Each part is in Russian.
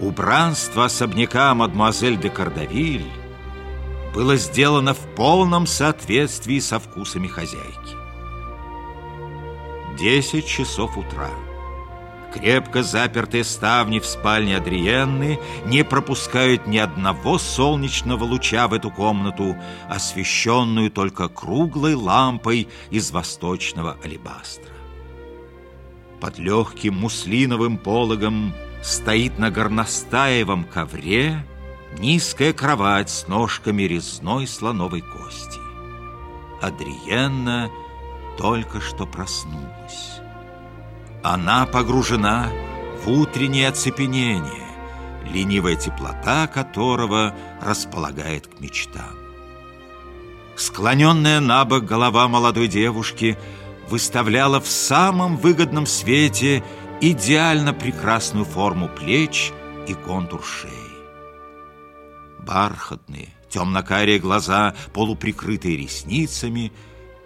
Убранство особняка мадемуазель де Кардавиль было сделано в полном соответствии со вкусами хозяйки. Десять часов утра. Крепко запертые ставни в спальне Адриенны не пропускают ни одного солнечного луча в эту комнату, освещенную только круглой лампой из восточного алебастра. Под легким муслиновым пологом стоит на горностаевом ковре низкая кровать с ножками резной слоновой кости. Адриенна только что проснулась. Она погружена в утреннее оцепенение, ленивая теплота которого располагает к мечтам. Склоненная на бок голова молодой девушки выставляла в самом выгодном свете идеально прекрасную форму плеч и контур шеи. Бархатные, темно-карие глаза, полуприкрытые ресницами,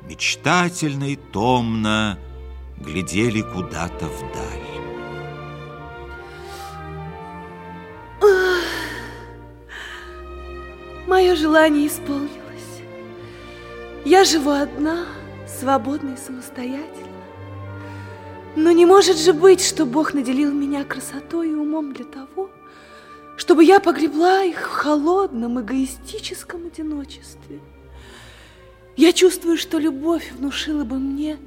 мечтательно и томно глядели куда-то вдаль. Мое желание исполнилось. Я живу одна, свободна и самостоятельна. Но не может же быть, что Бог наделил меня красотой и умом для того, чтобы я погребла их в холодном, эгоистическом одиночестве. Я чувствую, что любовь внушила бы мне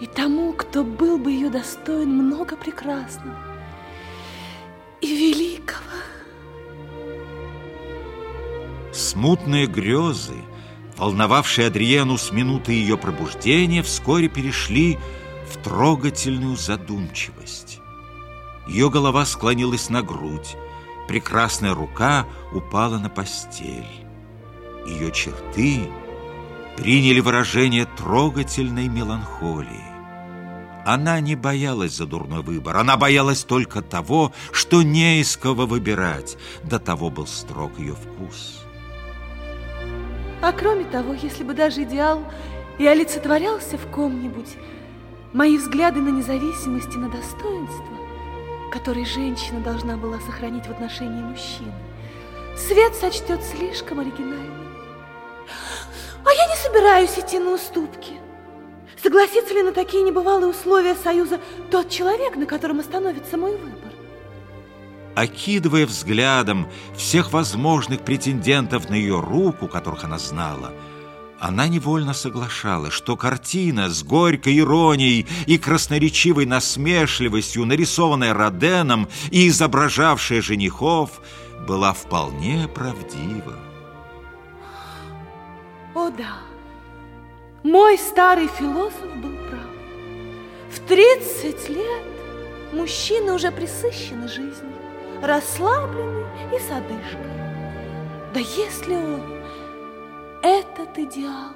и тому, кто был бы ее достоин много прекрасного и великого. Смутные грезы, волновавшие Адриену с минуты ее пробуждения, вскоре перешли в трогательную задумчивость. Ее голова склонилась на грудь, прекрасная рука упала на постель. Ее черты приняли выражение трогательной меланхолии. Она не боялась за дурной выбор, она боялась только того, что не из кого выбирать, до того был строг ее вкус. А кроме того, если бы даже идеал и олицетворялся в ком-нибудь, мои взгляды на независимость и на достоинство, которые женщина должна была сохранить в отношении мужчины, свет сочтет слишком оригинальным. А я не собираюсь идти на уступки. Согласится ли на такие небывалые условия союза тот человек, на котором остановится мой выбор? Окидывая взглядом всех возможных претендентов на ее руку, которых она знала, она невольно соглашалась, что картина с горькой иронией и красноречивой насмешливостью, нарисованная Роденом и изображавшая женихов, была вполне правдива. О да, мой старый философ был прав. В 30 лет мужчины уже присыщены жизнью, расслаблены и с одышкой. Да если он этот идеал